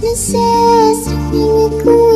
This is a miracle.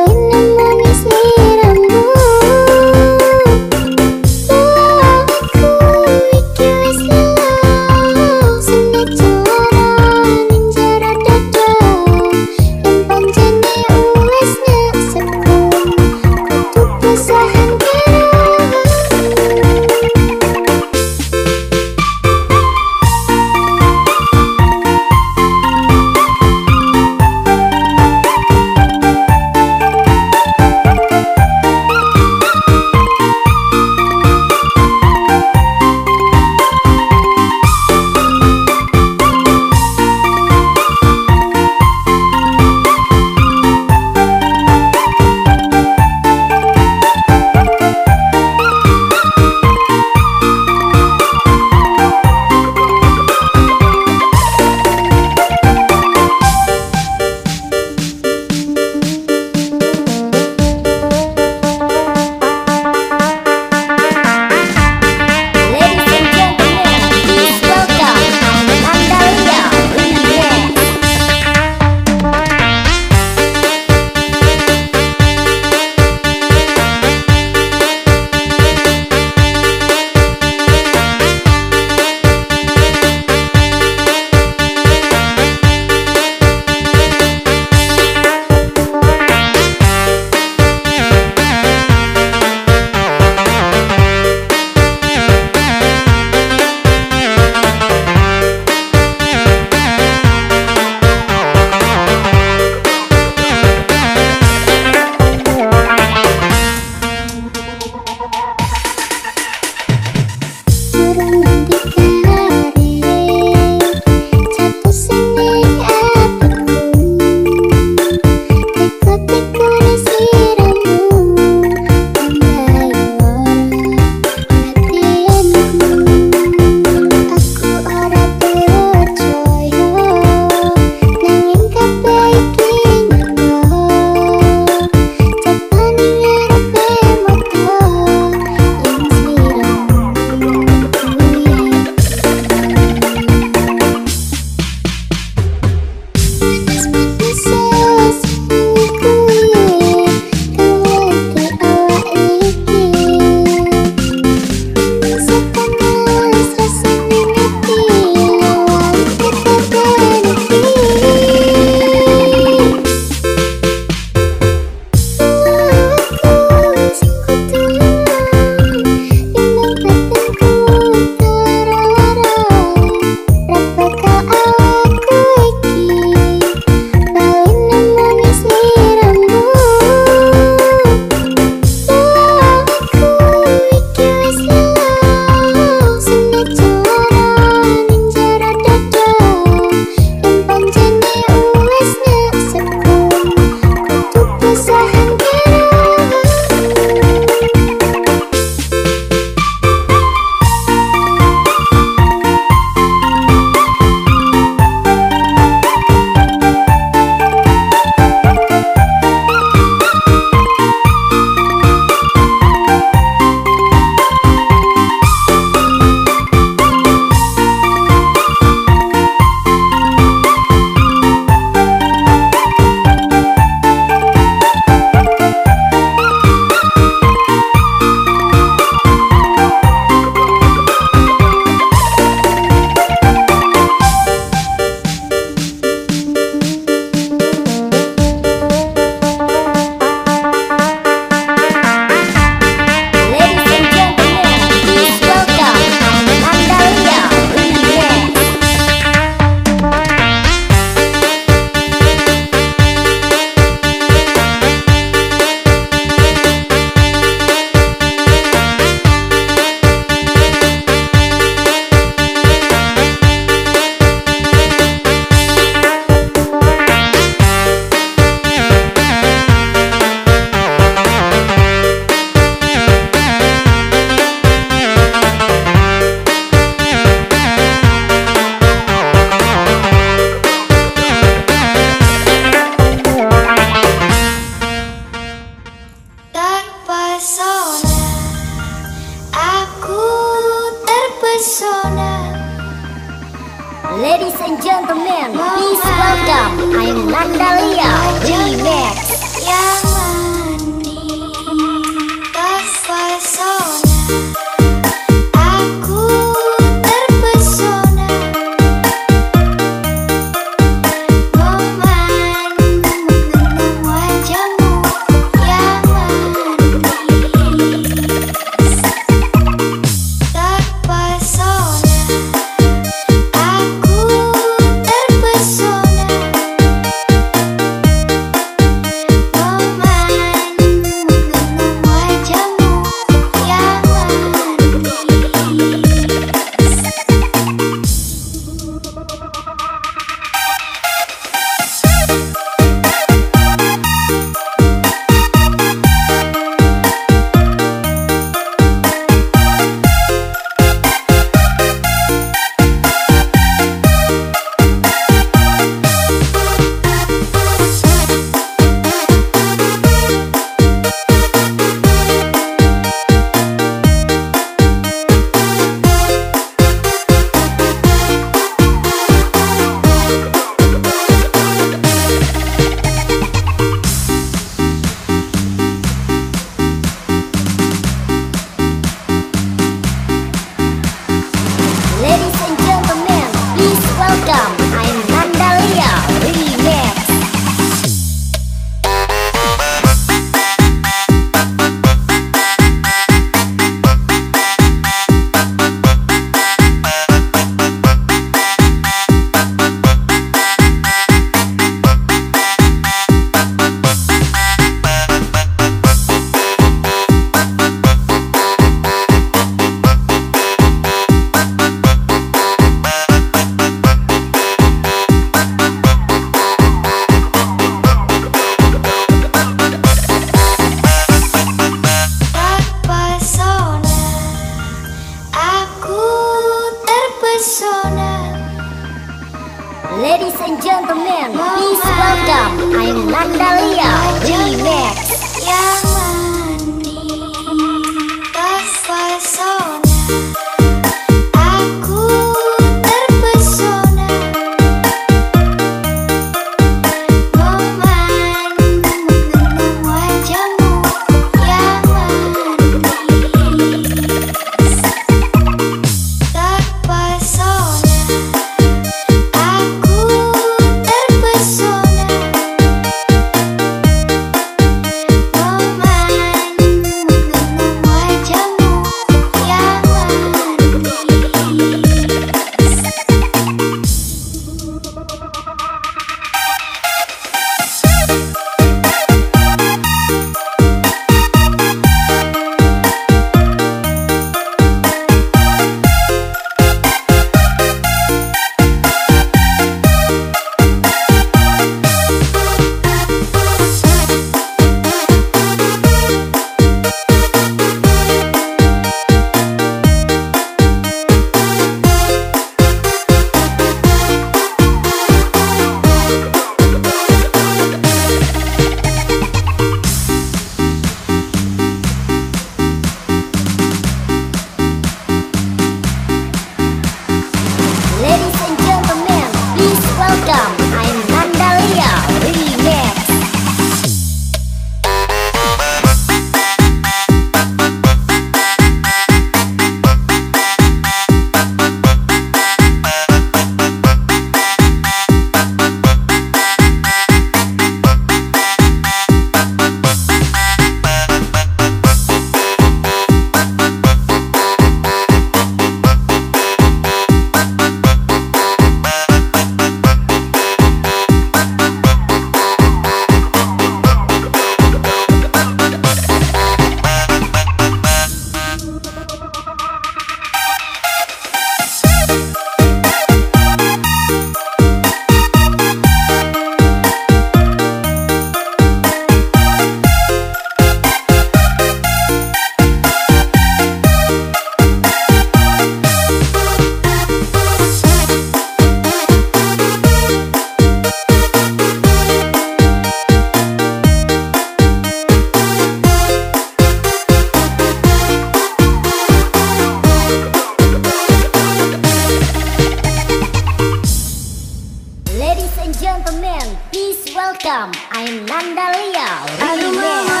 Welcome, I'm Nanda Lia. Aduh mama,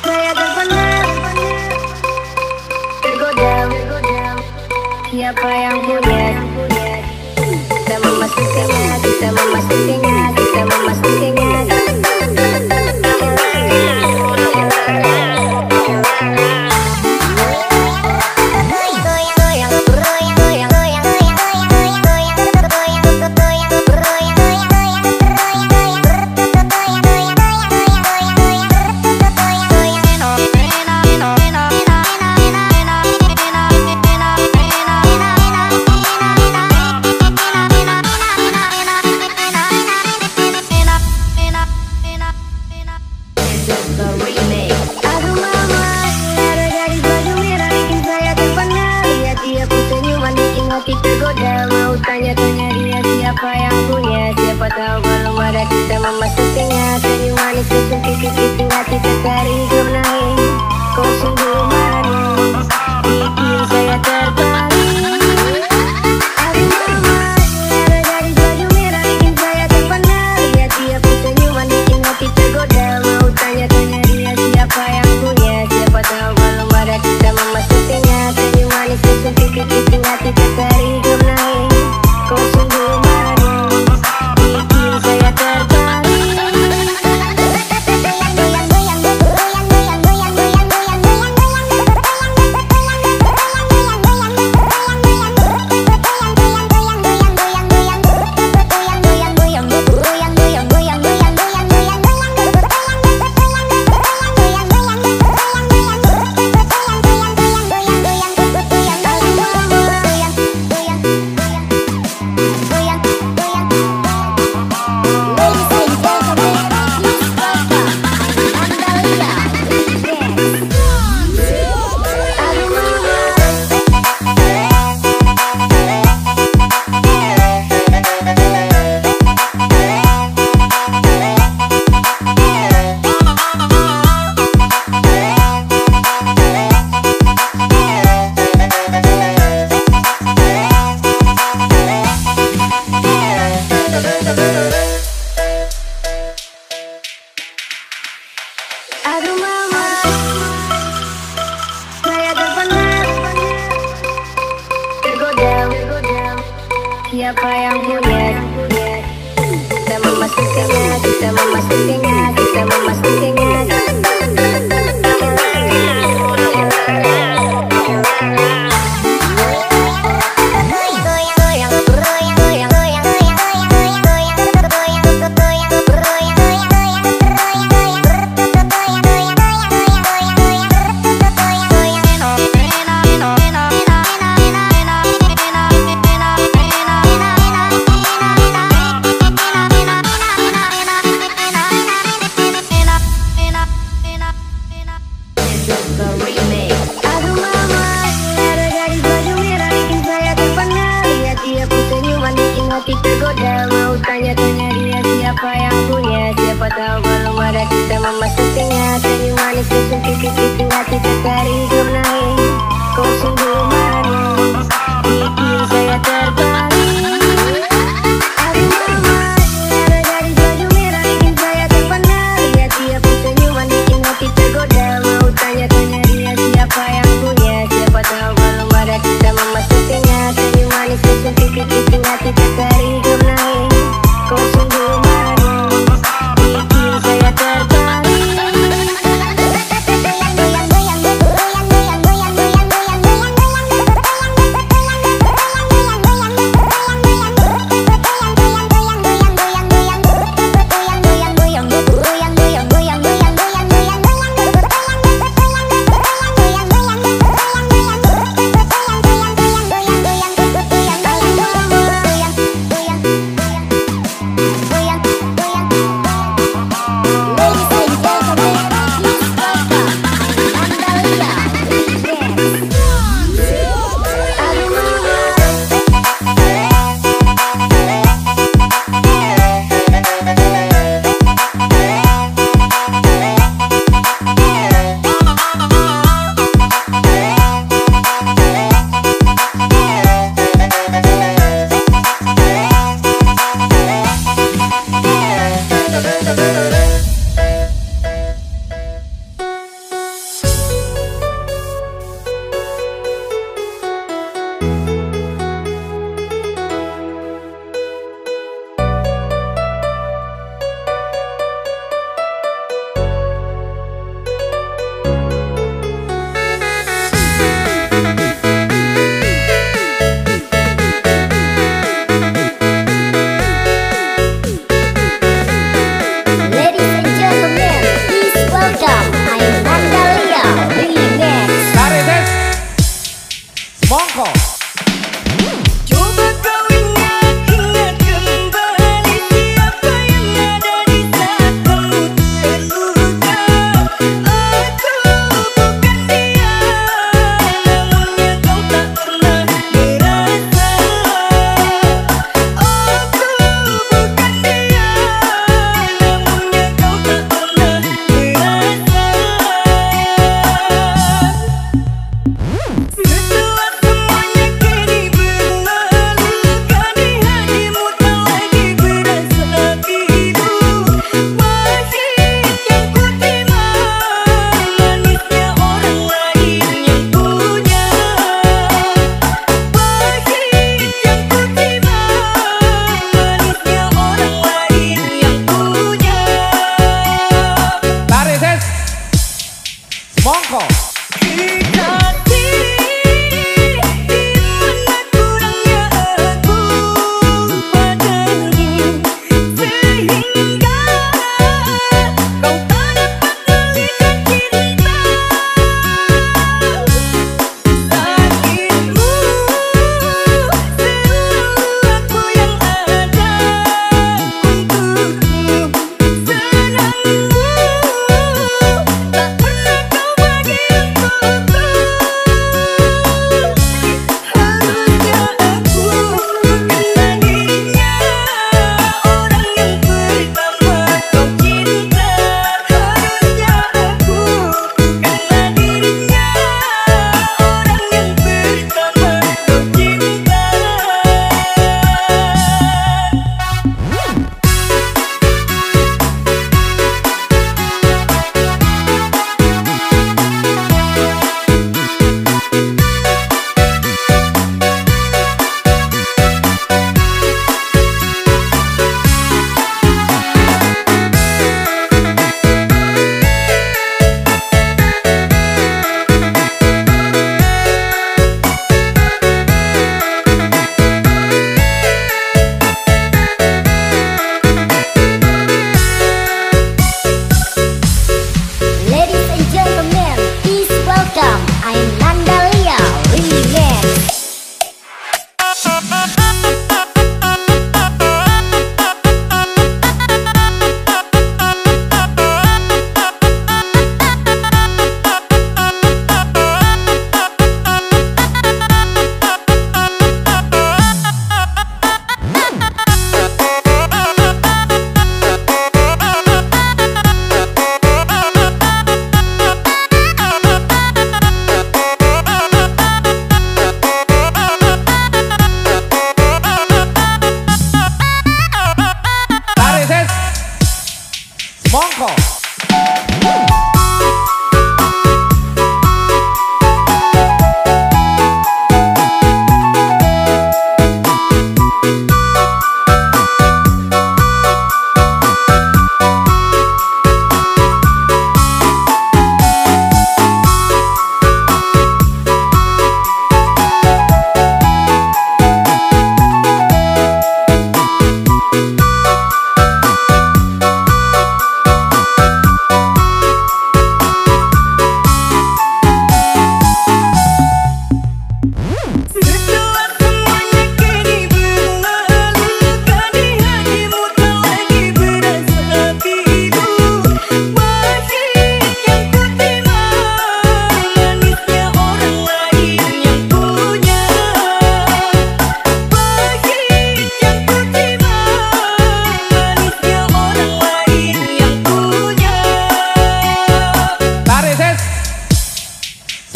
saya terpana, tergoda. Siapa yang punya?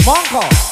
Monko.